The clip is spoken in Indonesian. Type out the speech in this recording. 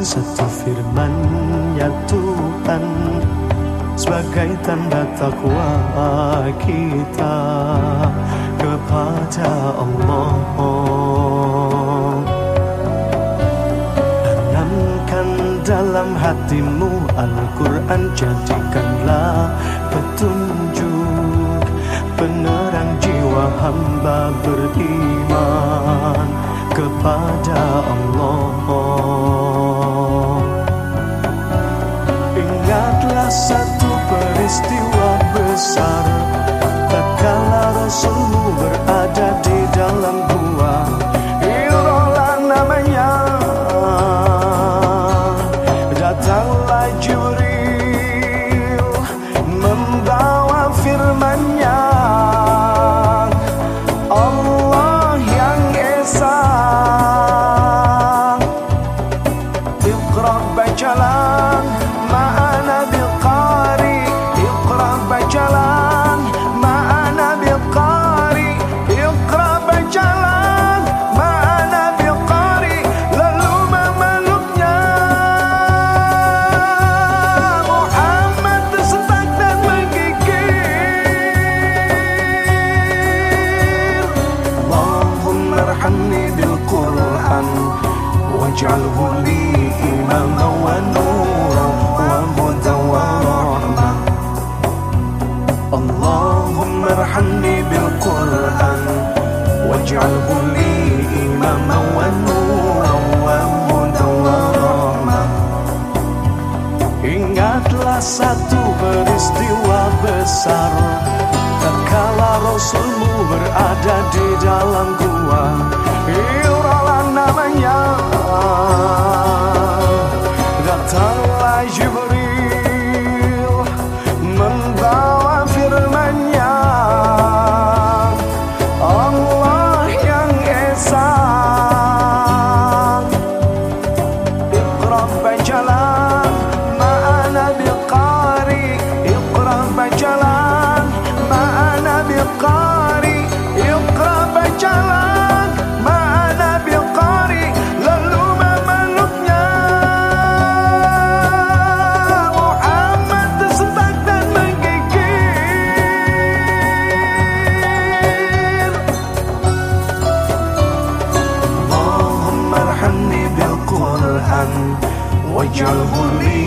satu firman ya Tuhan Sebagai tanda takwa kita kepada Allah. Tanamkan dalam hatimu Al-Quran jadikanlah petunjuk. Penerang jiwa hamba beriman satu peristiwa besar. Tak kala Rasulmu berada di dalam gua Irolah namanya. Datanglah Jibril Membawa firmannya. Allah yang Esa واجعله لي إماما ونورا وهدى ورحمة اللهم ارحمني بالقرآن واجعله لي إماما ونورا وهدى ورحمة Ingatlah satu peristiwa besar Tatkala Rasulmu berada di dalam gua Datanglah Jibril 加入茉